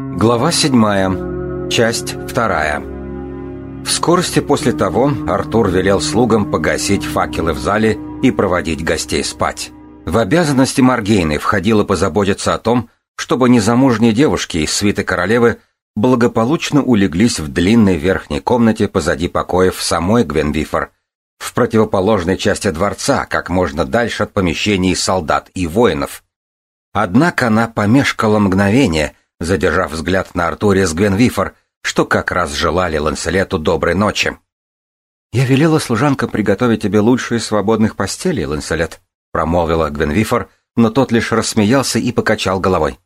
Глава седьмая. Часть вторая. В скорости после того Артур велел слугам погасить факелы в зале и проводить гостей спать. В обязанности Маргейны входило позаботиться о том, чтобы незамужние девушки из свиты королевы благополучно улеглись в длинной верхней комнате позади покоев самой Гвенвифор, в противоположной части дворца, как можно дальше от помещений солдат и воинов. Однако она помешкала мгновение, задержав взгляд на Артуре с Гвенвифор, что как раз желали Ланселету доброй ночи. «Я велела служанкам приготовить тебе лучшие свободных постелей, Ланселет», промолвила Гвенвифор, но тот лишь рассмеялся и покачал головой.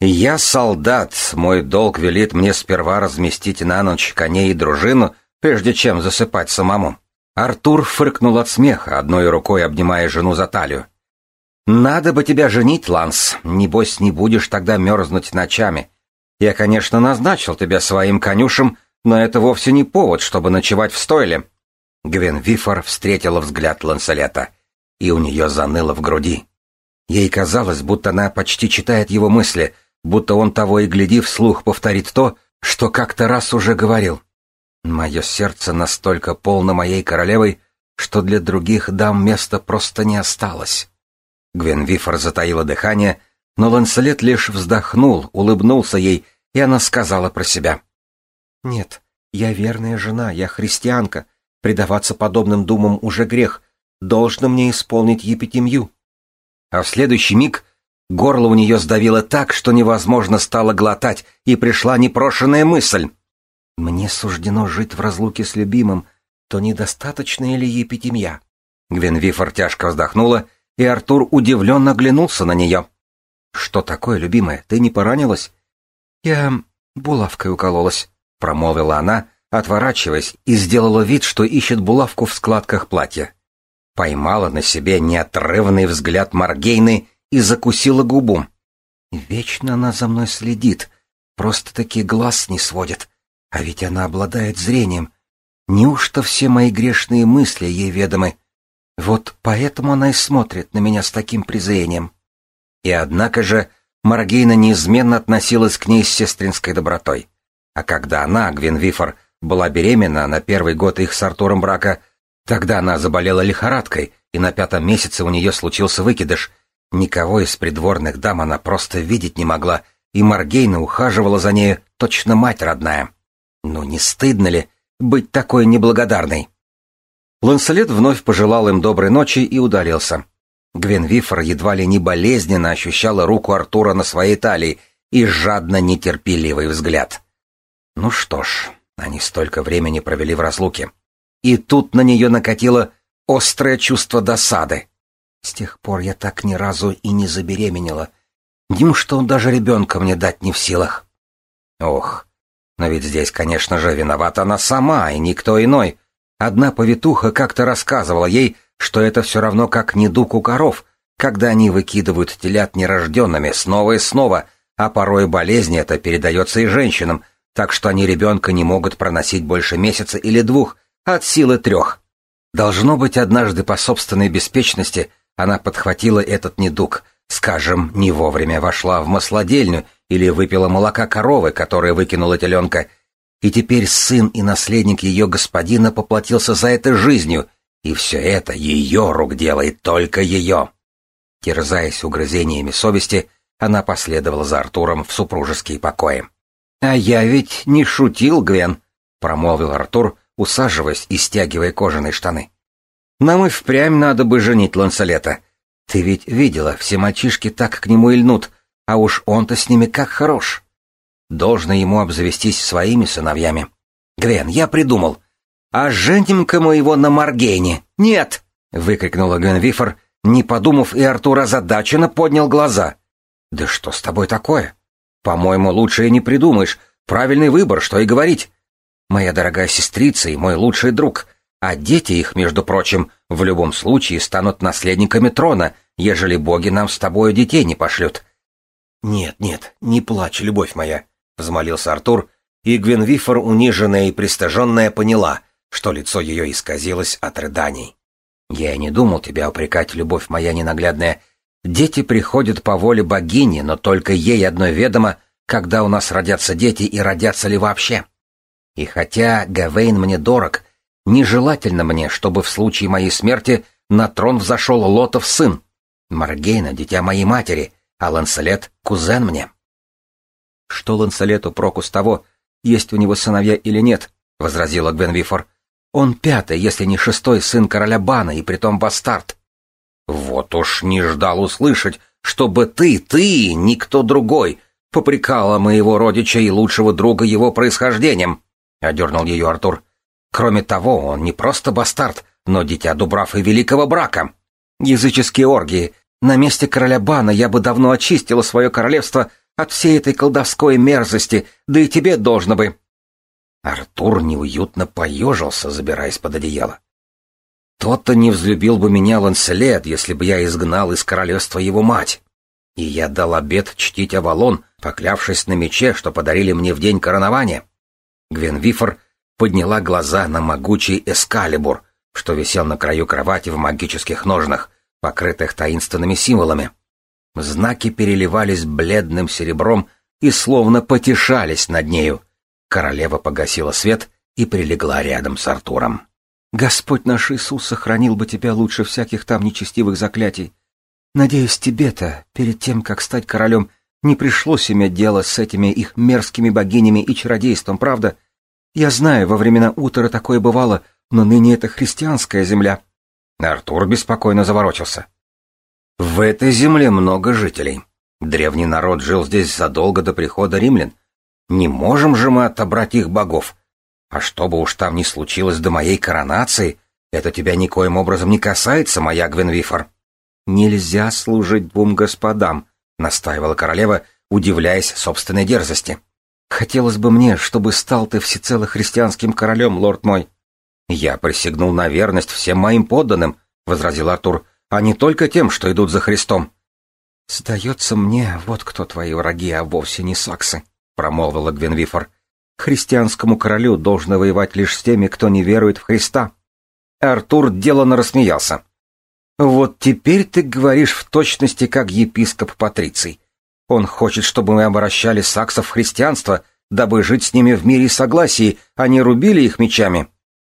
«Я солдат, мой долг велит мне сперва разместить на ночь коней и дружину, прежде чем засыпать самому». Артур фыркнул от смеха, одной рукой обнимая жену за талию. «Надо бы тебя женить, Ланс, небось не будешь тогда мерзнуть ночами. Я, конечно, назначил тебя своим конюшем, но это вовсе не повод, чтобы ночевать в стойле». Гвен Вифор встретила взгляд Ланселета, и у нее заныло в груди. Ей казалось, будто она почти читает его мысли, будто он того и гляди вслух повторит то, что как-то раз уже говорил. «Мое сердце настолько полно моей королевой, что для других дам места просто не осталось». Гвен Вифор затаила дыхание, но Ланселет лишь вздохнул, улыбнулся ей, и она сказала про себя. «Нет, я верная жена, я христианка. Предаваться подобным думам уже грех. Должно мне исполнить епитемью». А в следующий миг горло у нее сдавило так, что невозможно стало глотать, и пришла непрошенная мысль. «Мне суждено жить в разлуке с любимым, то недостаточно ли епитемья?» Гвен Вифор тяжко вздохнула и Артур удивленно оглянулся на нее. «Что такое, любимая, ты не поранилась?» «Я булавкой укололась», — промолвила она, отворачиваясь, и сделала вид, что ищет булавку в складках платья. Поймала на себе неотрывный взгляд Маргейны и закусила губу. «Вечно она за мной следит, просто-таки глаз не сводит, а ведь она обладает зрением. Неужто все мои грешные мысли ей ведомы?» Вот поэтому она и смотрит на меня с таким презрением. И однако же Маргейна неизменно относилась к ней с сестринской добротой. А когда она, Гвинвифор, была беременна на первый год их с Артуром брака, тогда она заболела лихорадкой, и на пятом месяце у нее случился выкидыш. Никого из придворных дам она просто видеть не могла, и Маргейна ухаживала за нею точно мать родная. Ну не стыдно ли быть такой неблагодарной? Ланселет вновь пожелал им доброй ночи и удалился. Гвен Вифор едва ли не болезненно ощущала руку Артура на своей талии и жадно нетерпеливый взгляд. Ну что ж, они столько времени провели в разлуке. И тут на нее накатило острое чувство досады. С тех пор я так ни разу и не забеременела. Неужто он даже ребенка мне дать не в силах? Ох, но ведь здесь, конечно же, виновата она сама, и никто иной. Одна повитуха как-то рассказывала ей, что это все равно как недуг у коров, когда они выкидывают телят нерожденными снова и снова, а порой болезнь эта передается и женщинам, так что они ребенка не могут проносить больше месяца или двух, от силы трех. Должно быть, однажды по собственной беспечности она подхватила этот недуг, скажем, не вовремя вошла в маслодельню или выпила молока коровы, которая выкинула теленка, и теперь сын и наследник ее господина поплатился за это жизнью, и все это ее рук делает только ее. Терзаясь угрызениями совести, она последовала за Артуром в супружеские покои. «А я ведь не шутил, Гвен», — промолвил Артур, усаживаясь и стягивая кожаные штаны. «Нам и впрямь надо бы женить Ланселета. Ты ведь видела, все мальчишки так к нему и льнут, а уж он-то с ними как хорош». Должно ему обзавестись своими сыновьями. Гвен, я придумал. А женим-ка мы его на Маргейне. Нет! выкрикнула Гвен Вифор, не подумав, и Артур озадаченно поднял глаза. Да что с тобой такое? По-моему, лучше и не придумаешь. Правильный выбор, что и говорить. Моя дорогая сестрица и мой лучший друг. А дети их, между прочим, в любом случае станут наследниками трона, ежели боги нам с тобою детей не пошлют. Нет, нет, не плачь, любовь моя. — взмолился Артур, и Гвенвифор, униженная и пристыженная, поняла, что лицо ее исказилось от рыданий. «Я и не думал тебя упрекать, любовь моя ненаглядная. Дети приходят по воле богини, но только ей одной ведомо, когда у нас родятся дети и родятся ли вообще. И хотя Гавейн мне дорог, нежелательно мне, чтобы в случае моей смерти на трон взошел Лотов сын. Маргейна — дитя моей матери, а Ланселет — кузен мне. Что Ланселету проку с того, есть у него сыновья или нет, — возразила Гвенвифор. Он пятый, если не шестой сын короля Бана, и притом бастард. Вот уж не ждал услышать, чтобы ты, ты, никто другой, попрекала моего родича и лучшего друга его происхождением, — одернул ее Артур. Кроме того, он не просто бастард, но дитя Дубрав и великого брака. Языческие оргии. На месте короля Бана я бы давно очистила свое королевство от всей этой колдовской мерзости, да и тебе должно бы. Артур неуютно поежился, забираясь под одеяло. Тот-то не взлюбил бы меня Ланселет, если бы я изгнал из королевства его мать. И я дал обет чтить Авалон, поклявшись на мече, что подарили мне в день коронования. Гвенвифор подняла глаза на могучий эскалибур, что висел на краю кровати в магических ножнах, покрытых таинственными символами. Знаки переливались бледным серебром и словно потешались над нею. Королева погасила свет и прилегла рядом с Артуром. «Господь наш Иисус сохранил бы тебя лучше всяких там нечестивых заклятий. Надеюсь, тебе-то, перед тем, как стать королем, не пришлось иметь дело с этими их мерзкими богинями и чародейством, правда? Я знаю, во времена утра такое бывало, но ныне это христианская земля». Артур беспокойно заворочился. «В этой земле много жителей. Древний народ жил здесь задолго до прихода римлян. Не можем же мы отобрать их богов. А что бы уж там ни случилось до моей коронации, это тебя никоим образом не касается, моя Гвенвифор. Нельзя служить двум господам, настаивала королева, удивляясь собственной дерзости. Хотелось бы мне, чтобы стал ты всецело христианским королем, лорд мой. Я присягнул на верность всем моим подданным, возразил Артур, а не только тем, что идут за Христом. Сдается мне, вот кто твои враги, а вовсе не саксы промолвила Гвенвифор. Христианскому королю должно воевать лишь с теми, кто не верует в Христа. Артур деланно рассмеялся. Вот теперь ты говоришь в точности как епископ Патриций. Он хочет, чтобы мы обращали саксов в христианство, дабы жить с ними в мире и согласии, а не рубили их мечами.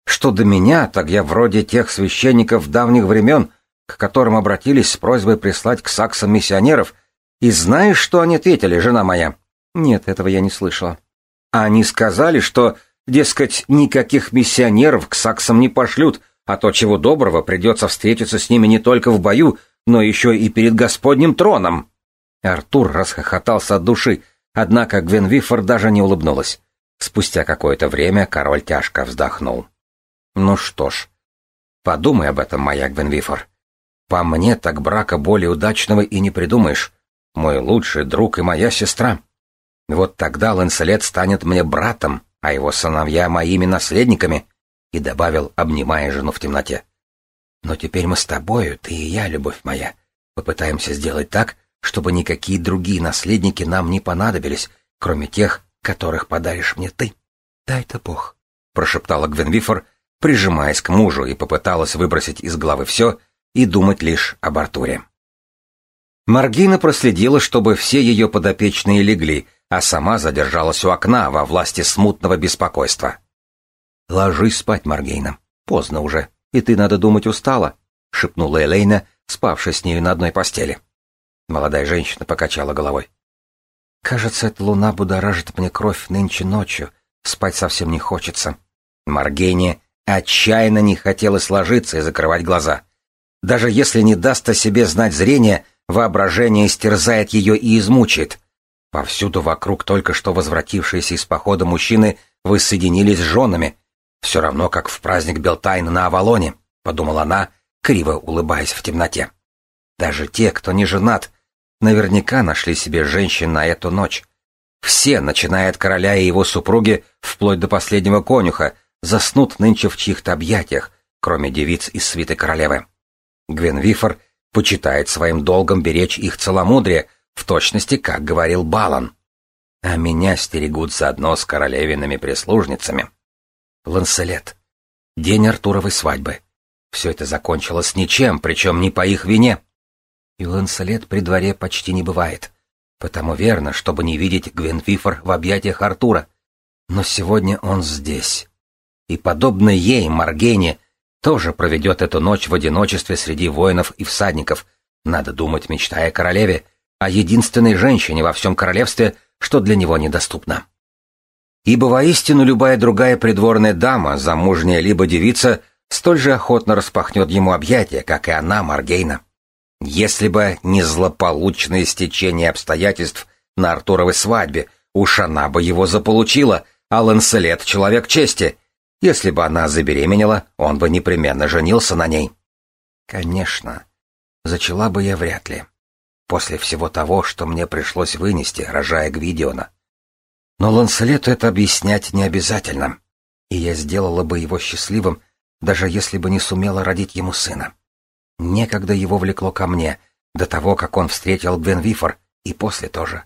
Что до меня, так я вроде тех священников давних времен, к которым обратились с просьбой прислать к саксам миссионеров, и знаешь, что они ответили, жена моя? Нет, этого я не слышала. Они сказали, что, дескать, никаких миссионеров к саксам не пошлют, а то, чего доброго, придется встретиться с ними не только в бою, но еще и перед Господним троном. Артур расхохотался от души, однако Гвенвифор даже не улыбнулась. Спустя какое-то время король тяжко вздохнул. «Ну что ж, подумай об этом, моя Гвенвифор. По мне так брака более удачного и не придумаешь. Мой лучший друг и моя сестра. Вот тогда Ланселет станет мне братом, а его сыновья моими наследниками, и добавил, обнимая жену в темноте. Но теперь мы с тобою, ты и я, любовь моя, попытаемся сделать так, чтобы никакие другие наследники нам не понадобились, кроме тех, которых подаришь мне ты. Дай-то Бог, прошептала Гвенвифор, прижимаясь к мужу и попыталась выбросить из головы все и думать лишь об Артуре. Маргина проследила, чтобы все ее подопечные легли, а сама задержалась у окна во власти смутного беспокойства. «Ложись спать, Маргейна. Поздно уже, и ты, надо думать, устала», — шепнула Элейна, спавшая с нею на одной постели. Молодая женщина покачала головой. «Кажется, эта луна будоражит мне кровь нынче ночью. Спать совсем не хочется». Маргейне отчаянно не хотелось ложиться и закрывать глаза. Даже если не даст о себе знать зрение, воображение истерзает ее и измучает — Повсюду вокруг только что возвратившиеся из похода мужчины воссоединились с женами. Все равно, как в праздник Белтайна на Авалоне, подумала она, криво улыбаясь в темноте. Даже те, кто не женат, наверняка нашли себе женщин на эту ночь. Все, начиная от короля и его супруги, вплоть до последнего конюха, заснут нынче в чьих-то объятиях, кроме девиц из свиты королевы. Гвенвифор почитает своим долгом беречь их целомудрие, в точности, как говорил Балан. А меня стерегут заодно с королевиными прислужницами. Ланселет. День Артуровой свадьбы. Все это закончилось ничем, причем не по их вине. И Ланселет при дворе почти не бывает. Потому верно, чтобы не видеть Гвенвифор в объятиях Артура. Но сегодня он здесь. И, подобно ей, Маргене, тоже проведет эту ночь в одиночестве среди воинов и всадников, надо думать, мечтая о королеве, о единственной женщине во всем королевстве, что для него недоступно. Ибо воистину любая другая придворная дама, замужняя либо девица, столь же охотно распахнет ему объятия, как и она, Маргейна. Если бы не злополучное стечение обстоятельств на Артуровой свадьбе, уж она бы его заполучила, а Ланселет — человек чести. Если бы она забеременела, он бы непременно женился на ней. Конечно, зачала бы я вряд ли. После всего того, что мне пришлось вынести, рожая Гвидиона. Но Ланселету это объяснять не обязательно, и я сделала бы его счастливым, даже если бы не сумела родить ему сына. Некогда его влекло ко мне, до того, как он встретил Гвенвифор, и после тоже.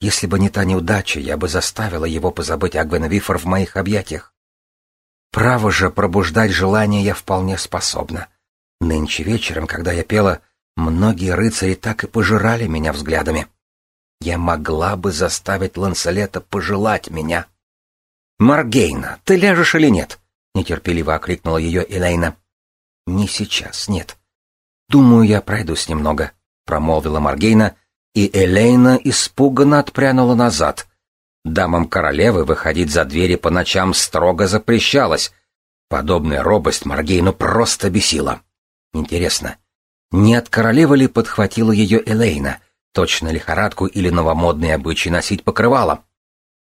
Если бы не та неудача, я бы заставила его позабыть о Гвенвифор в моих объятиях. Право же пробуждать желание я вполне способна. Нынче вечером, когда я пела, многие рыцари так и пожирали меня взглядами. Я могла бы заставить Ланселета пожелать меня. «Маргейна, ты ляжешь или нет?» — нетерпеливо окликнула ее Элейна. «Не сейчас, нет. Думаю, я пройдусь немного», — промолвила Маргейна, и Элейна испуганно отпрянула назад. Дамам королевы выходить за двери по ночам строго запрещалось. Подобная робость Маргейну просто бесила. Интересно, не от королевы ли подхватила ее Элейна, точно лихорадку или новомодные обычаи носить покрывало?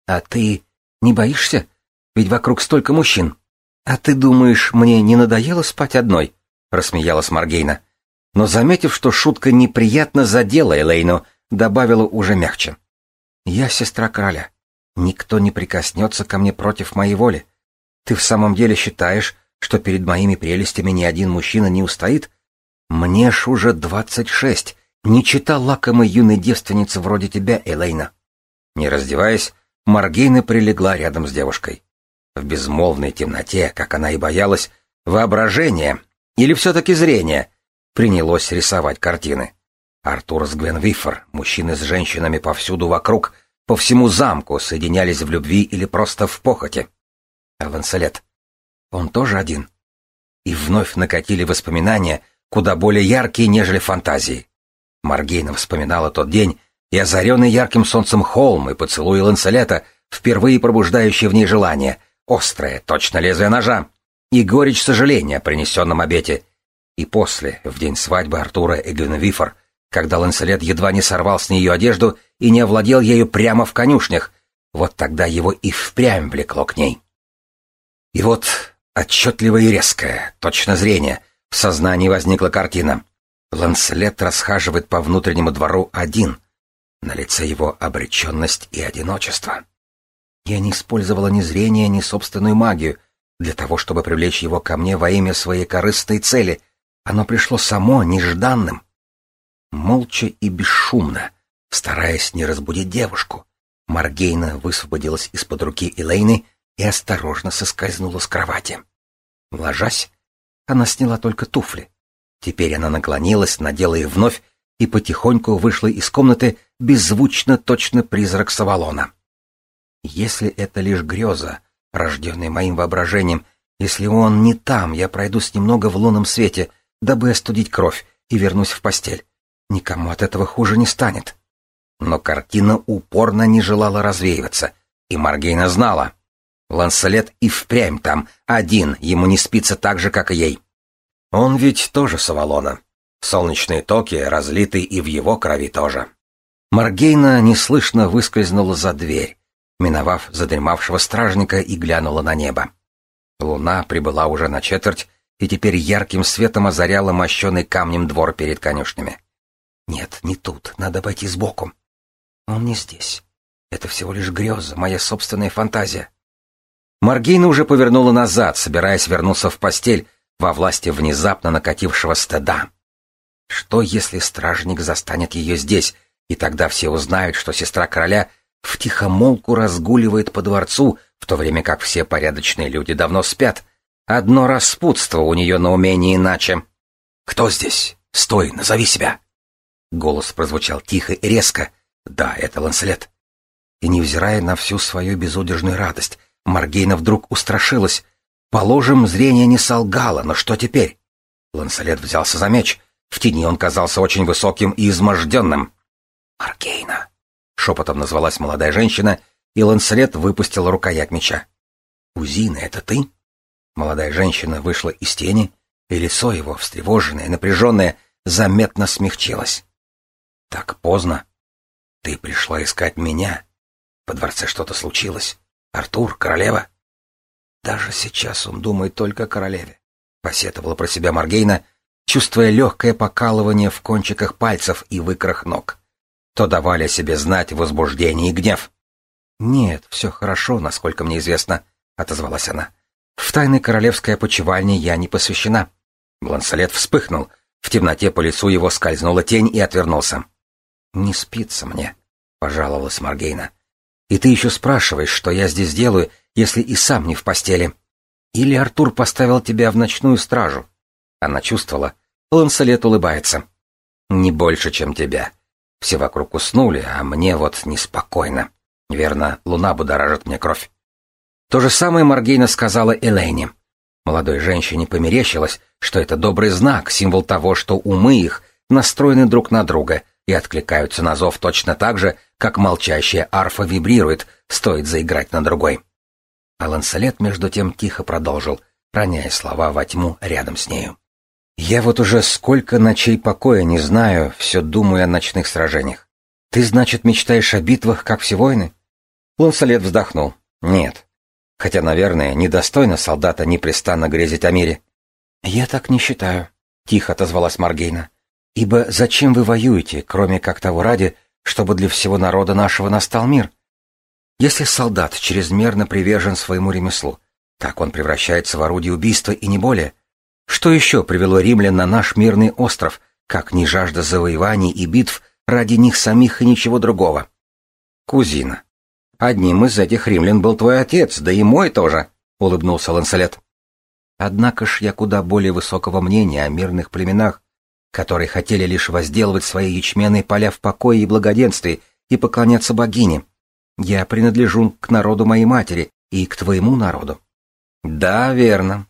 «А ты не боишься? Ведь вокруг столько мужчин», «А ты думаешь, мне не надоело спать одной?» — рассмеялась Маргейна. Но, заметив, что шутка неприятно задела Элейну, добавила уже мягче. «Я сестра короля. Никто не прикоснется ко мне против моей воли. Ты в самом деле считаешь, что перед моими прелестями ни один мужчина не устоит? Мне ж уже двадцать шесть. Не чита лакомой юной девственницы вроде тебя, Элейна». Не раздеваясь, Маргейна прилегла рядом с девушкой. В безмолвной темноте, как она и боялась, воображение, или все-таки зрение, принялось рисовать картины. Артур с Гвенвифор, мужчины с женщинами повсюду вокруг, по всему замку соединялись в любви или просто в похоти. А он тоже один. И вновь накатили воспоминания, куда более яркие, нежели фантазии. Маргейна вспоминала тот день и озаренный ярким солнцем холм и поцелуй Ланселета, впервые пробуждающий в ней желание — острое, точно лезвие ножа, и горечь сожаления о принесенном обете. И после, в день свадьбы Артура и Гвиневифор, когда Ланселет едва не сорвал с нее одежду и не овладел ею прямо в конюшнях, вот тогда его и впрямь влекло к ней. И вот отчетливое и резкое, точно зрение, в сознании возникла картина. Ланселет расхаживает по внутреннему двору один, на лице его обреченность и одиночество. Я не использовала ни зрение, ни собственную магию для того, чтобы привлечь его ко мне во имя своей корыстной цели. Оно пришло само, нежданным. Молча и бесшумно, стараясь не разбудить девушку, Маргейна высвободилась из-под руки Элейны и осторожно соскользнула с кровати. Ложась, она сняла только туфли. Теперь она наклонилась, надела их вновь и потихоньку вышла из комнаты беззвучно точно призрак Савалона. Если это лишь греза, рожденная моим воображением, если он не там, я пройдусь немного в лунном свете, дабы остудить кровь, и вернусь в постель. Никому от этого хуже не станет. Но картина упорно не желала развеиваться, и Маргейна знала. Ланселет и впрямь там, один, ему не спится так же, как и ей. Он ведь тоже с Авалона. Солнечные токи разлиты и в его крови тоже. Маргейна неслышно выскользнула за дверь, миновав задремавшего стражника и глянула на небо. Луна прибыла уже на четверть и теперь ярким светом озаряла мощенный камнем двор перед конюшнями. Нет, не тут, надо пойти сбоку. Он не здесь. Это всего лишь греза, моя собственная фантазия. Маргейна уже повернула назад, собираясь вернуться в постель во власти внезапно накатившего стыда. Что, если стражник застанет ее здесь, и тогда все узнают, что сестра короля — втихомолку разгуливает по дворцу, в то время как все порядочные люди давно спят. Одно распутство у нее на уме не иначе. «Кто здесь? Стой, назови себя!» Голос прозвучал тихо и резко, Да, это Ланселет. И невзирая на всю свою безудержную радость, Маргейна вдруг устрашилась. Положим, зрение не солгало, но что теперь? Ланселет взялся за меч. В тени он казался очень высоким и изможденным. «Маргейна!» — шепотом назвалась молодая женщина, и Ланселет выпустил рукоять меча. «Узина, это ты?» Молодая женщина вышла из тени, и лицо его, встревоженное, напряженное, заметно смягчилось. «Так поздно. Ты пришла искать меня. Во дворце что-то случилось. Артур, королева?» «Даже сейчас он думает только о королеве», — посетовала про себя Маргейна, чувствуя легкое покалывание в кончиках пальцев и в икрах ног. То давали себе знать возбуждение и гнев. «Нет, все хорошо, насколько мне известно», — отозвалась она. «В тайны королевской опочивальни я не посвящена». Блансолет вспыхнул. В темноте по лицу его скользнула тень и отвернулся. «Не спится мне», — пожаловалась Маргейна. «И ты еще спрашиваешь, что я здесь делаю, если и сам не в постели? Или Артур поставил тебя в ночную стражу?» Она чувствовала. Лансолет улыбается. «Не больше, чем тебя. Все вокруг уснули, а мне вот неспокойно. Верно, луна будоражит мне кровь». То же самое Маргейна сказала Элейне. Молодой женщине померещилось, что это добрый знак, символ того, что умы их настроены друг на друга и откликаются на зов точно так же, как молчащая арфа вибрирует, стоит заиграть на другой. А Ланселет между тем тихо продолжил, роняя слова во тьму рядом с нею. «Я вот уже сколько ночей покоя не знаю, все думаю о ночных сражениях. Ты, значит, мечтаешь о битвах, как все войны?» Ланселет вздохнул. «Нет, Хотя, наверное, недостойно солдата непрестанно грезить о мире. «Я так не считаю», — тихо отозвалась Маргейна. «Ибо зачем вы воюете, кроме как того ради, чтобы для всего народа нашего настал мир? Если солдат чрезмерно привержен своему ремеслу, так он превращается в орудие убийства и не более. Что еще привело римлян на наш мирный остров, как не жажда завоеваний и битв ради них самих и ничего другого? Кузина, Одним из этих римлян был твой отец, да и мой тоже, улыбнулся Ланселет. Однако ж я куда более высокого мнения о мирных племенах, которые хотели лишь возделывать свои ячменные поля в покое и благоденствии и поклоняться богине. Я принадлежу к народу моей матери и к твоему народу. Да, верно.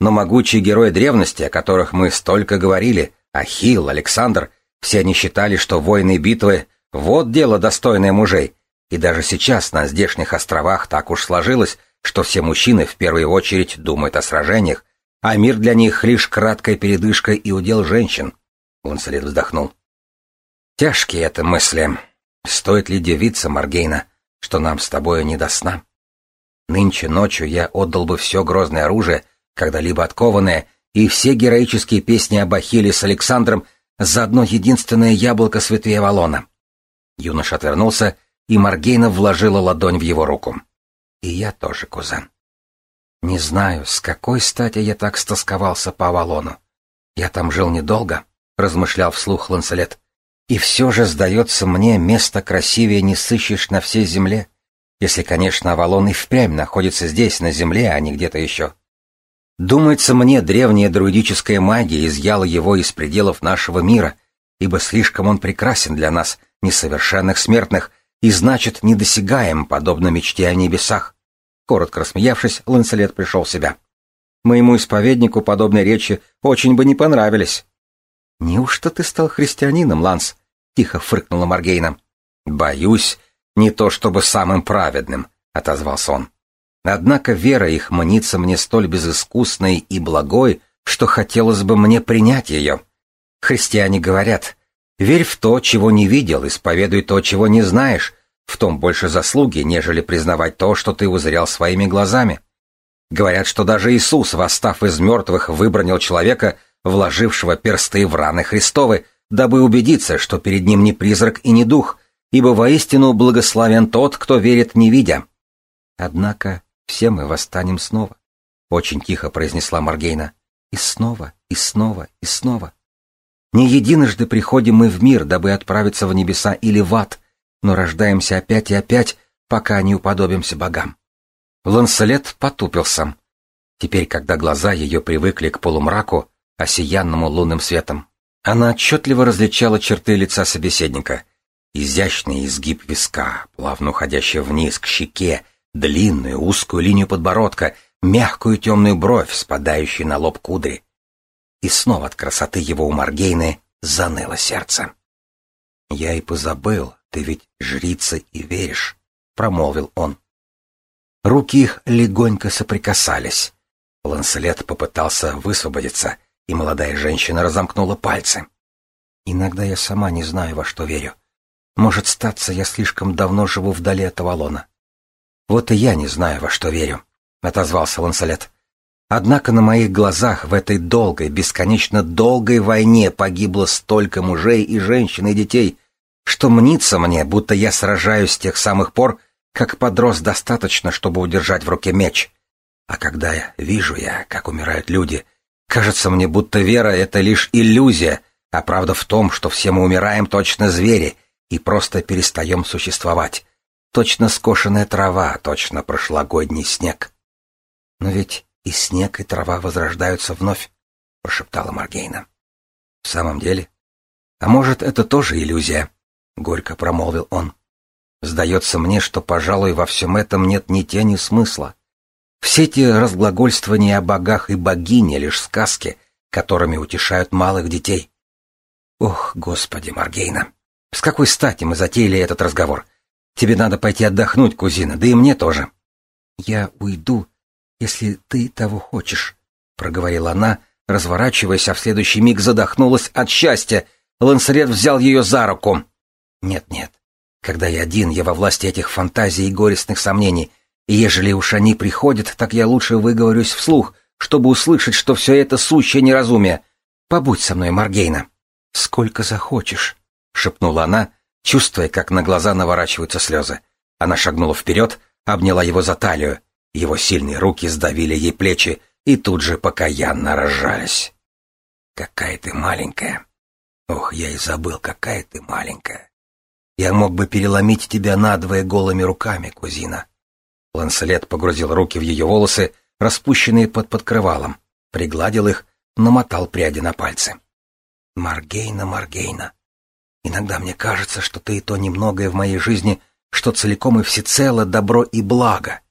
Но могучие герои древности, о которых мы столько говорили, Ахилл, Александр, все они считали, что войны и битвы — вот дело достойное мужей, и даже сейчас на здешних островах так уж сложилось, что все мужчины в первую очередь думают о сражениях, а мир для них лишь краткая передышка и удел женщин. Ланселет вздохнул. Тяжкие это мысли. Стоит ли девиться, Маргейна, что нам с тобою не до сна? Нынче ночью я отдал бы все грозное оружие, когда-либо откованное, и все героические песни об Ахилле с Александром за одно единственное яблоко святые Авалона. Юноша отвернулся и Маргейна вложила ладонь в его руку. «И я тоже, кузен. Не знаю, с какой стати я так стосковался по Авалону. Я там жил недолго», — размышлял вслух Ланселет. «И все же, сдается мне, место красивее не сыщешь на всей земле, если, конечно, Авалон и впрямь находится здесь, на земле, а не где-то еще. Думается мне, древняя друидическая магия изъяла его из пределов нашего мира, ибо слишком он прекрасен для нас, несовершенных смертных, и значит недосягаем, подобно мечте о небесах. Коротко рассмеявшись, Ланселет пришел в себя. Моему исповеднику подобные речи очень бы не понравились. «Неужто ты стал христианином, Ланс?» — тихо фыркнула Маргейна. «Боюсь, не то чтобы самым праведным», — отозвался он. «Однако вера их мнится мне столь безыскусной и благой, что хотелось бы мне принять ее. Христиане говорят, Верь в то, чего не видел, исповедуй то, чего не знаешь, в том больше заслуги, нежели признавать то, что ты узрел своими глазами. Говорят, что даже Иисус, восстав из мертвых, выбронил человека, вложившего персты в раны Христовы, дабы убедиться, что перед ним не призрак и не дух, ибо воистину благословен тот, кто верит, не видя. Однако все мы восстанем снова, — очень тихо произнесла Маргейна. И снова, и снова, и снова. Не единожды приходим мы в мир, дабы отправиться в небеса или в ад, но рождаемся опять и опять, пока не уподобимся богам. Ланселет потупился. Теперь, когда глаза ее привыкли к полумраку, осиянному лунным светом, она отчетливо различала черты лица собеседника. Изящный изгиб виска, плавно уходящий вниз к щеке, длинную узкую линию подбородка, мягкую темную бровь, спадающую на лоб кудри. И снова от красоты его у Маргейны заныло сердце. «Я и позабыл, ты ведь жрица и веришь», — промолвил он. Руки их легонько соприкасались. Ланселет попытался высвободиться, и молодая женщина разомкнула пальцы. «Иногда я сама не знаю, во что верю. Может, статься, я слишком давно живу вдали от Авалона. Вот и я не знаю, во что верю», — отозвался Ланселет. «Однако на моих глазах в этой долгой, бесконечно долгой войне погибло столько мужей и женщин и детей, что мнится мне, будто я сражаюсь с тех самых пор, как подрос достаточно, чтобы удержать в руке меч. А когда я вижу я, как умирают люди, кажется мне, будто вера — это лишь иллюзия, а правда в том, что все мы умираем точно звери и просто перестаем существовать. Точно скошенная трава, точно прошлогодний снег. Но ведь и снег, и трава возрождаются вновь, — прошептала Маргейна. В самом деле? А может, это тоже иллюзия? — горько промолвил он. Сдается мне, что, пожалуй, во всем этом нет ни тени смысла. Все эти разглагольствования о богах и богине — лишь сказки, которыми утешают малых детей. Ох, господи, Маргейна, с какой стати мы затеяли этот разговор? Тебе надо пойти отдохнуть, кузина, да и мне тоже. Я уйду, если ты того хочешь, — проговорила она, разворачиваясь, а в следующий миг задохнулась от счастья. Лансерет взял ее за руку. Нет-нет, когда я один, я во власти этих фантазий и горестных сомнений. И ежели уж они приходят, так я лучше выговорюсь вслух, чтобы услышать, что все это сущее неразумие. Побудь со мной, Маргейна. Сколько захочешь, — шепнула она, чувствуя, как на глаза наворачиваются слезы. Она шагнула вперед, обняла его за талию. Его сильные руки сдавили ей плечи и тут же покаянно разжались. «Какая ты маленькая! Ох, я и забыл, какая ты маленькая!» Я мог бы переломить тебя надвое голыми руками, кузина. Ланселет погрузил руки в ее волосы, распущенные под подкрывалом, пригладил их, намотал пряди на пальцы. Маргейна, Маргейна, иногда мне кажется, что ты и то немногое в моей жизни, что целиком и всецело добро и благо.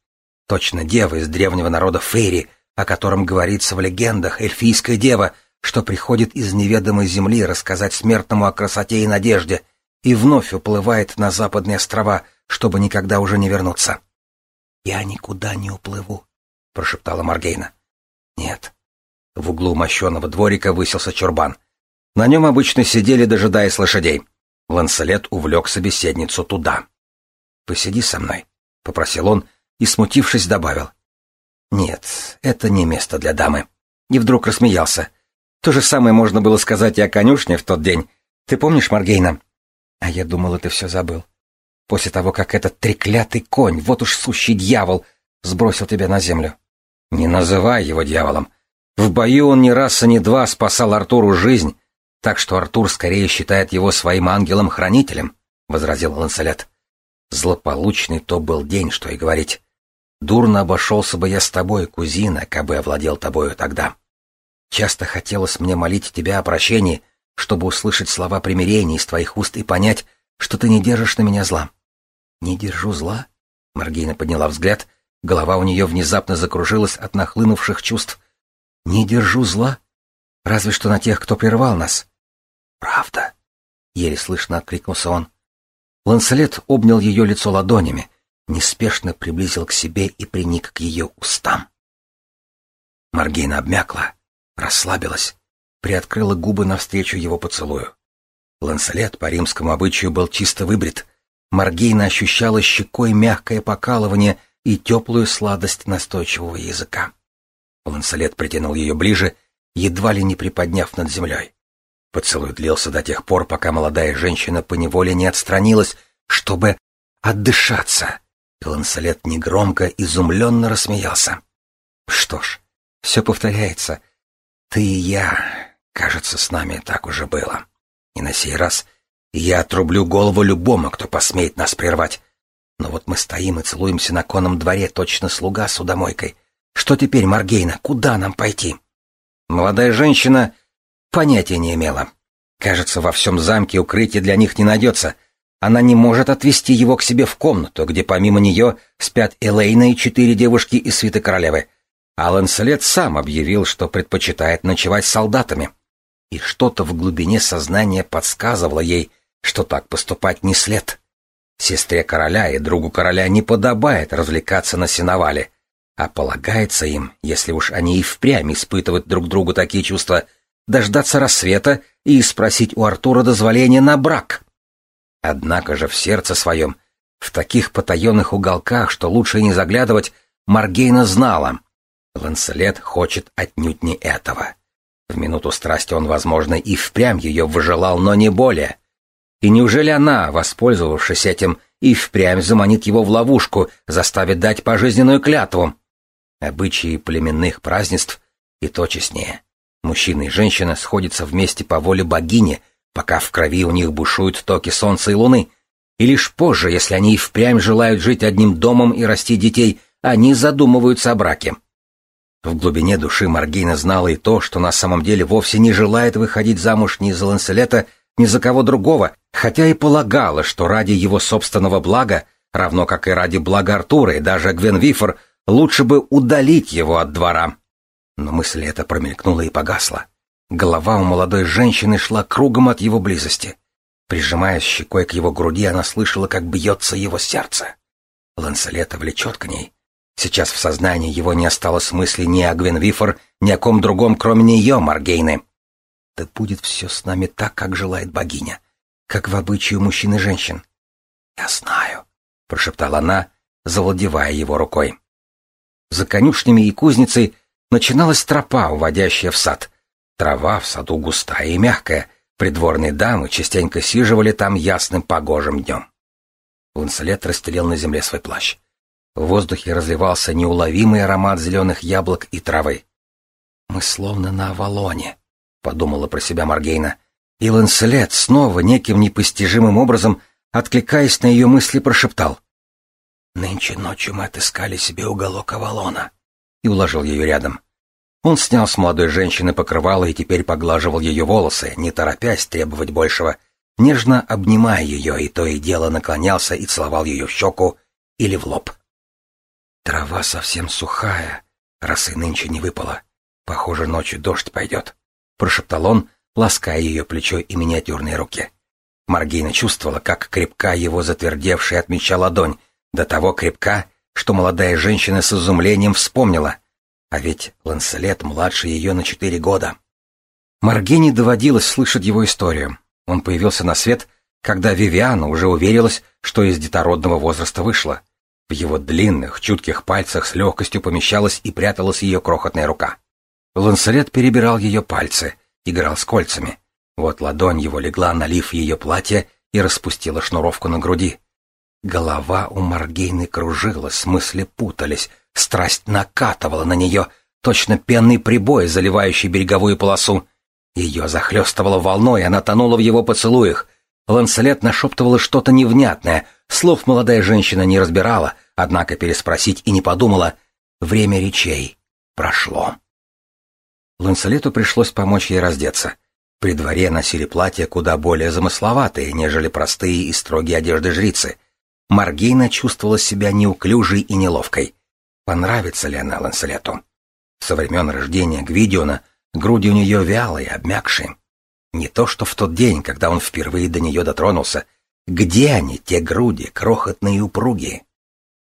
Точно дева из древнего народа Фейри, о котором говорится в легендах, эльфийская дева, что приходит из неведомой земли рассказать смертному о красоте и надежде, и вновь уплывает на западные острова, чтобы никогда уже не вернуться. «Я никуда не уплыву», — прошептала Маргейна. «Нет». В углу мощеного дворика высился чурбан. На нем обычно сидели, дожидаясь лошадей. Ланселет увлек собеседницу туда. «Посиди со мной», — попросил он и, смутившись, добавил. «Нет, это не место для дамы». И вдруг рассмеялся. То же самое можно было сказать и о конюшне в тот день. Ты помнишь, Маргейна, а я думала, ты все забыл. После того, как этот треклятый конь, вот уж сущий дьявол, сбросил тебя на землю. Не называй его дьяволом. В бою он ни раз и ни два спасал Артуру жизнь, так что Артур скорее считает его своим ангелом-хранителем, — возразил Ланселет. Злополучный то был день, что и говорить. Дурно обошелся бы я с тобой, кузина, кабы овладел тобою тогда. Часто хотелось мне молить тебя о прощении, чтобы услышать слова примирения из твоих уст и понять, что ты не держишь на меня зла. Не держу зла? Маргина подняла взгляд, голова у нее внезапно закружилась от нахлынувших чувств. Не держу зла? Разве что на тех, кто прервал нас. Правда? Еле слышно откликнулся он. Ланселет обнял ее лицо ладонями, неспешно приблизил к себе и приник к ее устам. Маргина обмякла, расслабилась, приоткрыла губы навстречу его поцелую. Ланселет по римскому обычаю был чисто выбрит. Маргейна ощущала щекой мягкое покалывание и теплую сладость настойчивого языка. Ланселет притянул ее ближе, едва ли не приподняв над землей. Поцелуй длился до тех пор, пока молодая женщина поневоле не отстранилась, чтобы отдышаться. И Ланселет негромко, изумленно рассмеялся. Что ж, все повторяется. Ты и я, Кажется, с нами так уже было. И на сей раз я отрублю голову любому, кто посмеет нас прервать. Но вот мы стоим и целуемся на конном дворе, точно слуга с удомойкой. Что теперь, Маргейна, куда нам пойти? Молодая женщина понятия не имела. Кажется, во всем замке укрытия для них не найдется. Она не может отвести его к себе в комнату, где помимо нее спят Элейна и четыре девушки из свиты королевы. А Ланселет сам объявил, что предпочитает ночевать с солдатами. И что-то в глубине сознания подсказывало ей, что так поступать не след. Сестре короля и другу короля не подобает развлекаться на сеновале, а полагается им, если уж они и впрямь испытывают друг другу такие чувства, дождаться рассвета и спросить у Артура дозволения на брак. Однако же в сердце своем, в таких потаенных уголках, что лучше не заглядывать, Маргейна знала. Ланселет хочет отнюдь не этого. В минуту страсти он, возможно, и впрямь ее выжелал, но не более. И неужели она, воспользовавшись этим, и впрямь заманит его в ловушку, заставит дать пожизненную клятву? Обычаи племенных празднеств и то честнее. Мужчина и женщина сходятся вместе по воле богини, пока в крови у них бушуют токи солнца и луны. И лишь позже, если они и впрямь желают жить одним домом и расти детей, они задумываются о браке. В глубине души Маргейна знала и то, что на самом деле вовсе не желает выходить замуж ни за Ланселета, ни за кого другого, хотя и полагала, что ради его собственного блага, равно как и ради блага Артура и даже Гвенвифор, лучше бы удалить его от двора. Но мысль эта промелькнула и погасла. Голова у молодой женщины шла кругом от его близости. Прижимаясь щекой к его груди, она слышала, как бьется его сердце. Ланселета влечет к ней. Сейчас в сознании его не осталось мысли ни о Гвенвифор, ни о ком другом, кроме нее, Маргейны. Да будет все с нами так, как желает богиня, как в обычае мужчин и женщин. Я знаю, прошептала она, завладевая его рукой. За конюшнями и кузницей начиналась тропа, уводящая в сад. Трава в саду густая и мягкая, придворные дамы частенько сиживали там ясным погожим днем. Ланселет расстелил на земле свой плащ. В воздухе разливался неуловимый аромат зеленых яблок и травы. «Мы словно на Авалоне», — подумала про себя Маргейна. И Ланселет снова неким непостижимым образом, откликаясь на ее мысли, прошептал. «Нынче ночью мы отыскали себе уголок Авалона», и уложил ее рядом. Он снял с молодой женщины покрывало и теперь поглаживал ее волосы, не торопясь требовать большего, нежно обнимая ее, и то и дело наклонялся и целовал ее в щеку или в лоб. Трава совсем сухая, росы нынче не выпало. Похоже, ночью дождь пойдет, — прошептал он, лаская ее плечо и миниатюрные руки. Маргина чувствовала, как крепка его затвердевшая от меча ладонь, до того крепка, что молодая женщина с изумлением вспомнила. А ведь Ланселет младше ее на четыре года. Маргине доводилось слышать его историю. Он появился на свет, когда Вивиана уже уверилась, что из детородного возраста вышла. В его длинных, чутких пальцах с легкостью помещалась и пряталась ее крохотная рука. Ланселет перебирал ее пальцы, играл с кольцами. Вот ладонь его легла, налив ее платье и распустила шнуровку на груди. Голова у Маргейны кружилась, мысли путались, страсть накатывала на нее, точно пенный прибой, заливающий береговую полосу. Ее захлестывало волной, она тонула в его поцелуях. Ланселет нашептывала что-то невнятное, слов молодая женщина не разбирала, однако переспросить и не подумала. Время речей прошло. Ланселету пришлось помочь ей раздеться. При дворе носили платья куда более замысловатые, нежели простые и строгие одежды жрицы. Маргейна чувствовала себя неуклюжей и неловкой. Понравится ли она Ланселету? Со времен рождения Гвидиона груди у нее вялые, обмякшие. Не то, что в тот день, когда он впервые до нее дотронулся. Где они, те груди, крохотные и упругие?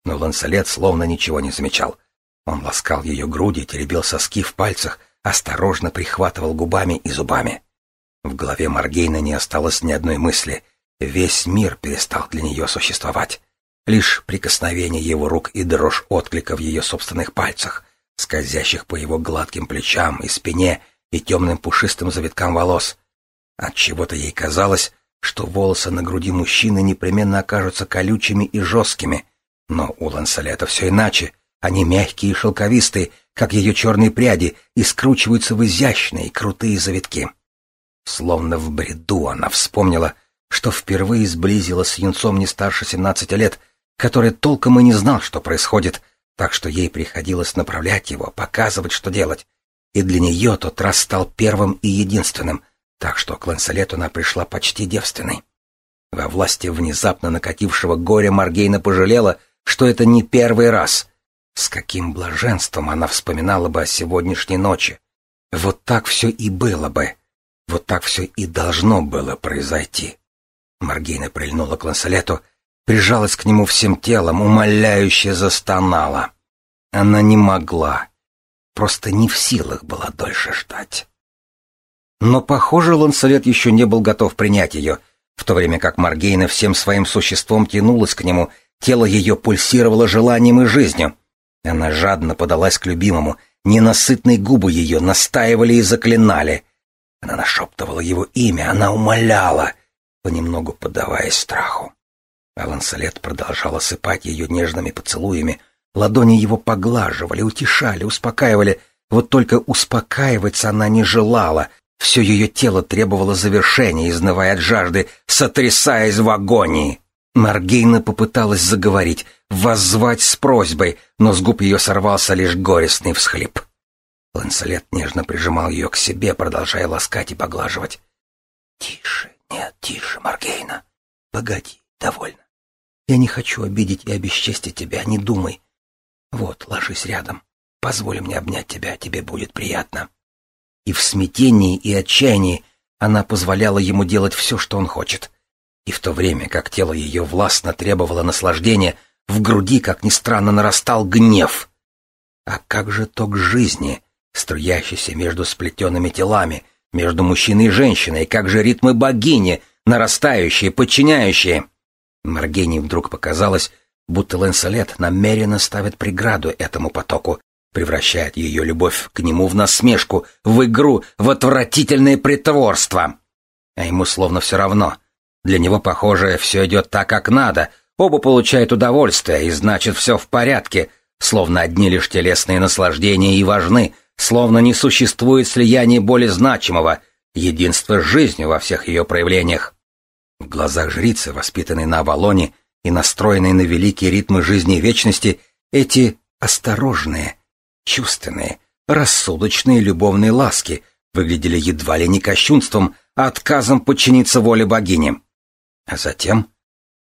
Но Ланселет словно ничего не замечал. Он ласкал ее груди, теребил соски в пальцах, осторожно прихватывал губами и зубами. В голове Маргейна не осталось ни одной мысли. Весь мир перестал для нее существовать. Лишь прикосновение его рук и дрожь отклика в ее собственных пальцах, скользящих по его гладким плечам и спине и темным пушистым завиткам волос. От чего то ей казалось, что волосы на груди мужчины непременно окажутся колючими и жесткими, но у Ланселета все иначе. Они мягкие и шелковистые, как ее черные пряди, и скручиваются в изящные, крутые завитки. Словно в бреду она вспомнила, что впервые сблизилась с юнцом не старше семнадцати лет, который толком и не знал, что происходит, так что ей приходилось направлять его, показывать, что делать. И для нее тот раз стал первым и единственным, так что к Ланселету она пришла почти девственной. Во власти внезапно накатившего горя Маргейна пожалела, что это не первый раз. С каким блаженством она вспоминала бы о сегодняшней ночи. Вот так все и было бы. Вот так все и должно было произойти. Маргейна прильнула к Ланселету, прижалась к нему всем телом, умоляюще застонала. Она не могла, просто не в силах была дольше ждать. Но, похоже, Ланселет еще не был готов принять ее, в то время как Маргейна всем своим существом тянулась к нему, тело ее пульсировало желанием и жизнью. Она жадно подалась к любимому, ненасытные губы ее настаивали и заклинали. Она нашептывала его имя, она умоляла, понемногу поддаваясь страху. А Ланселет продолжал осыпать ее нежными поцелуями, ладони его поглаживали, утешали, успокаивали, вот только успокаиваться она не желала, все ее тело требовало завершения, изнывая от жажды, сотрясаясь в агонии. Маргейна попыталась заговорить, воззвать с просьбой, но с губ ее сорвался лишь горестный всхлип. Ланселет нежно прижимал ее к себе, продолжая ласкать и поглаживать. «Тише, нет, тише, Маргейна. Погоди, довольно. Я не хочу обидеть и обесчестить тебя, не думай. Вот, ложись рядом. Позволь мне обнять тебя, тебе будет приятно» и в смятении и отчаянии она позволяла ему делать все, что он хочет. И в то время, как тело ее властно требовало наслаждения, в груди, как ни странно, нарастал гнев. А как же ток жизни, струящийся между сплетенными телами, между мужчиной и женщиной, как же ритмы богини, нарастающие, подчиняющие? Маргене вдруг показалось, будто Лэнсолет намеренно ставит преграду этому потоку, превращает ее любовь к нему в насмешку, в игру, в отвратительное притворство. А ему словно все равно. Для него, похоже, все идет так, как надо. Оба получают удовольствие, и значит, все в порядке. Словно одни лишь телесные наслаждения и важны, словно не существует слияния более значимого, единства с жизнью во всех ее проявлениях. В глазах жрицы, воспитанной на Авалоне и настроенной на великие ритмы жизни и вечности, эти осторожные, Чувственные, рассудочные любовные ласки выглядели едва ли не кощунством, а отказом подчиниться воле богини. А затем,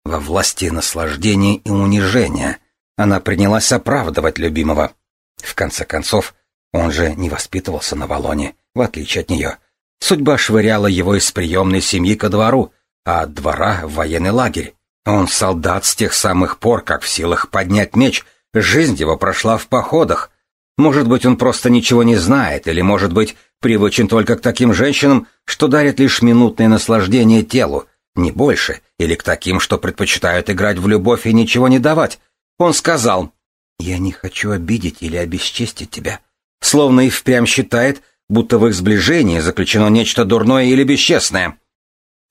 во власти наслаждения и унижения, она принялась оправдывать любимого. В конце концов, он же не воспитывался на Валоне, в отличие от нее. Судьба швыряла его из приемной семьи ко двору, а от двора в военный лагерь. Он солдат с тех самых пор, как в силах поднять меч, жизнь его прошла в походах, может быть, он просто ничего не знает, или, может быть, привычен только к таким женщинам, что дарят лишь минутное наслаждение телу, не больше, или к таким, что предпочитают играть в любовь и ничего не давать. Он сказал, «Я не хочу обидеть или обесчестить тебя», словно и впрямь считает, будто в их сближении заключено нечто дурное или бесчестное.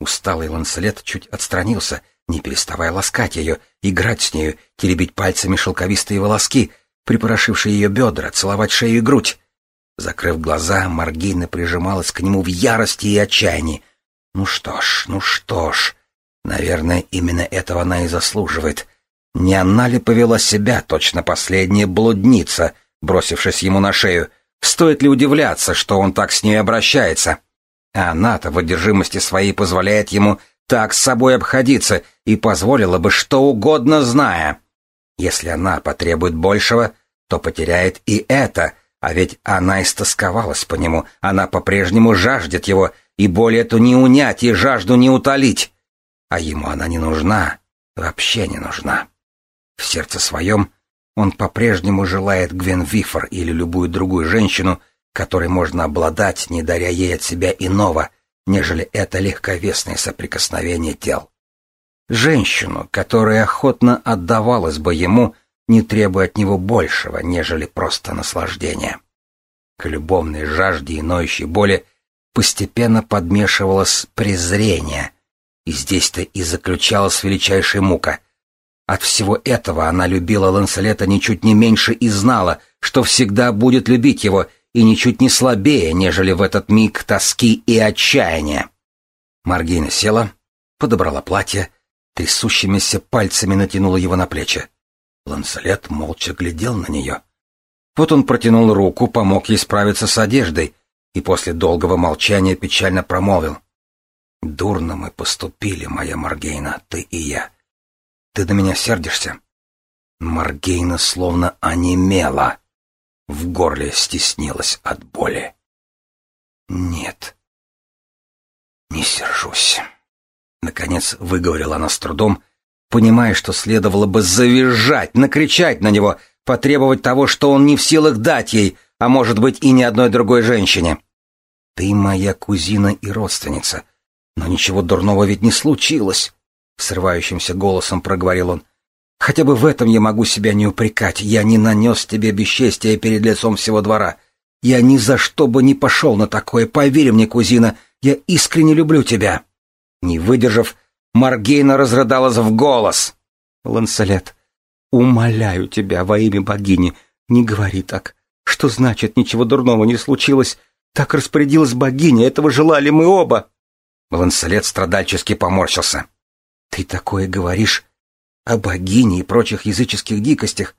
Усталый Ланселет чуть отстранился, не переставая ласкать ее, играть с нею, теребить пальцами шелковистые волоски — припорошивший ее бедра, целовать шею и грудь. Закрыв глаза, Маргейна прижималась к нему в ярости и отчаянии. Ну что ж, ну что ж, наверное, именно этого она и заслуживает. Не она ли повела себя, точно последняя блудница, бросившись ему на шею? Стоит ли удивляться, что он так с ней обращается? А она-то в одержимости своей позволяет ему так с собой обходиться и позволила бы что угодно, зная. Если она потребует большего, то потеряет и это, а ведь она истосковалась по нему, она по-прежнему жаждет его, и боль эту не унять, и жажду не утолить. А ему она не нужна, вообще не нужна. В сердце своем он по-прежнему желает Гвен Вифор или любую другую женщину, которой можно обладать, не даря ей от себя иного, нежели это легковесное соприкосновение тел женщину, которая охотно отдавалась бы ему, не требуя от него большего, нежели просто наслаждения. К любовной жажде и ноющей боли постепенно подмешивалось презрение, и здесь-то и заключалась величайшая мука. От всего этого она любила Ланселета ничуть не меньше и знала, что всегда будет любить его, и ничуть не слабее, нежели в этот миг тоски и отчаяния. Маргина села, подобрала платье, трясущимися пальцами натянула его на плечи. Ланселет молча глядел на нее. Вот он протянул руку, помог ей справиться с одеждой и после долгого молчания печально промолвил. Дурно мы поступили, моя Маргейна, ты и я. Ты на меня сердишься? Маргейна словно онемела. В горле стеснилась от боли. Нет, не сержусь. Наконец выговорила она с трудом, понимая, что следовало бы завизжать, накричать на него, потребовать того, что он не в силах дать ей, а может быть и ни одной другой женщине. Ты моя кузина и родственница, но ничего дурного ведь не случилось, срывающимся голосом проговорил он. Хотя бы в этом я могу себя не упрекать. Я не нанес тебе бесчестия перед лицом всего двора. Я ни за что бы не пошел на такое. Поверь мне, кузина, я искренне люблю тебя. Не выдержав, Маргейна разрыдалась в голос. Ланселет, умоляю тебя во имя богини, не говори так. Что значит, ничего дурного не случилось? Так распорядилась богиня, этого желали мы оба. Ланселет страдальчески поморщился. Ты такое говоришь о богине и прочих языческих дикостях.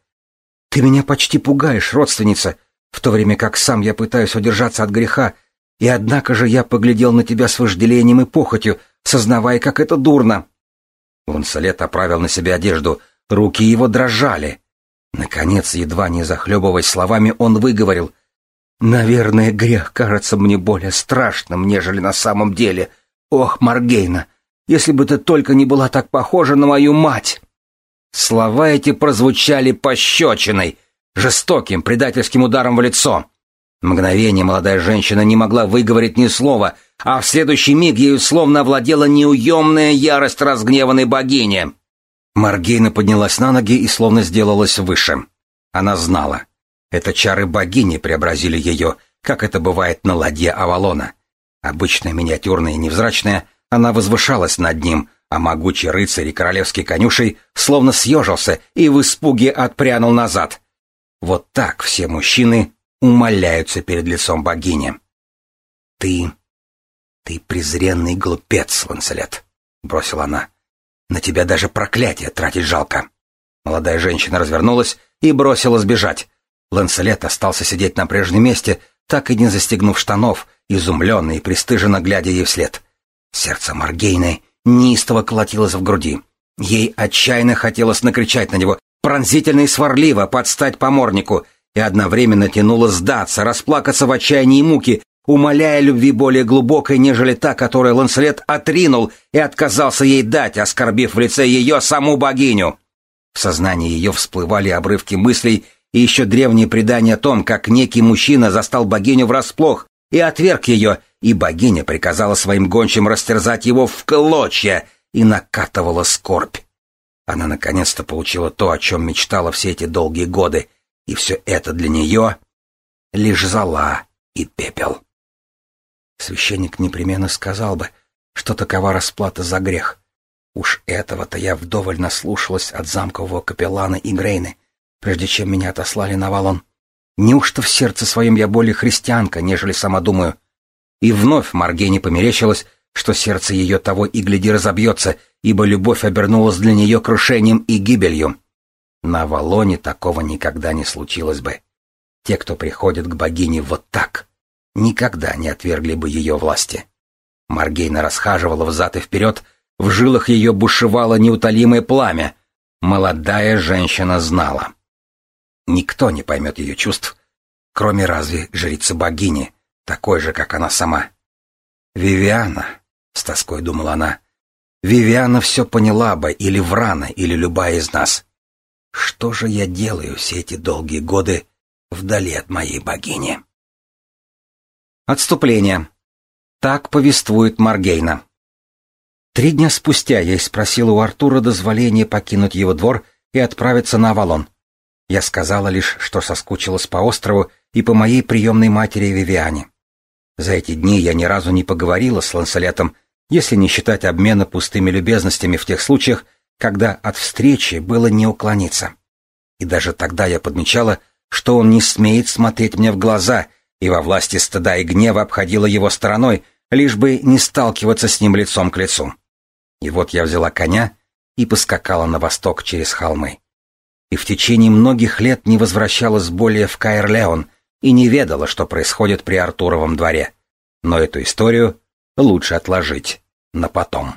Ты меня почти пугаешь, родственница, в то время как сам я пытаюсь удержаться от греха, и однако же я поглядел на тебя с вожделением и похотью, сознавая, как это дурно. Ланселет оправил на себя одежду, руки его дрожали. Наконец, едва не захлебываясь словами, он выговорил. «Наверное, грех кажется мне более страшным, нежели на самом деле. Ох, Маргейна, если бы ты только не была так похожа на мою мать!» Слова эти прозвучали пощечиной, жестоким предательским ударом в лицо. Мгновение молодая женщина не могла выговорить ни слова, а в следующий миг ею словно овладела неуемная ярость разгневанной богини. Маргейна поднялась на ноги и словно сделалась выше. Она знала. Это чары богини преобразили ее, как это бывает на ладье Авалона. Обычная миниатюрная и невзрачная, она возвышалась над ним, а могучий рыцарь и королевский конюшей словно съежился и в испуге отпрянул назад. Вот так все мужчины умоляются перед лицом богини. «Ты... ты презренный глупец, Ланселет», — бросила она. «На тебя даже проклятие тратить жалко». Молодая женщина развернулась и бросилась бежать. Ланселет остался сидеть на прежнем месте, так и не застегнув штанов, изумленный и пристыженно глядя ей вслед. Сердце Маргейны неистово колотилось в груди. Ей отчаянно хотелось накричать на него, пронзительно и сварливо, подстать поморнику, и одновременно тянуло сдаться, расплакаться в отчаянии и муки, умоляя любви более глубокой, нежели та, которую Ланселет отринул и отказался ей дать, оскорбив в лице ее саму богиню. В сознании ее всплывали обрывки мыслей и еще древние предания о том, как некий мужчина застал богиню врасплох и отверг ее, и богиня приказала своим гончим растерзать его в клочья и накатывала скорбь. Она наконец-то получила то, о чем мечтала все эти долгие годы, и все это для нее лишь зола и пепел. Священник непременно сказал бы, что такова расплата за грех. Уж этого-то я вдоволь наслушалась от замкового капеллана и Грейны, прежде чем меня отослали на валон. Неужто в сердце своем я более христианка, нежели сама думаю? И вновь Маргене померещилось, что сердце ее того и гляди разобьется, ибо любовь обернулась для нее крушением и гибелью. На Авалоне такого никогда не случилось бы. Те, кто приходит к богине вот так, никогда не отвергли бы ее власти. Маргейна расхаживала взад и вперед, в жилах ее бушевало неутолимое пламя. Молодая женщина знала. Никто не поймет ее чувств, кроме разве жрицы богини, такой же, как она сама. Вивиана, с тоской думала она, Вивиана все поняла бы, или Врана, или любая из нас. Что же я делаю все эти долгие годы вдали от моей богини? Отступление. Так повествует Маргейна. Три дня спустя я спросила у Артура дозволения покинуть его двор и отправиться на Авалон. Я сказала лишь, что соскучилась по острову и по моей приемной матери Вивиане. За эти дни я ни разу не поговорила с Ланселетом, если не считать обмена пустыми любезностями в тех случаях, когда от встречи было не уклониться. И даже тогда я подмечала, что он не смеет смотреть мне в глаза, и во власти стыда и гнева обходила его стороной, лишь бы не сталкиваться с ним лицом к лицу. И вот я взяла коня и поскакала на восток через холмы и в течение многих лет не возвращалась более в Каэрлеон и не ведала, что происходит при Артуровом дворе. Но эту историю лучше отложить на потом.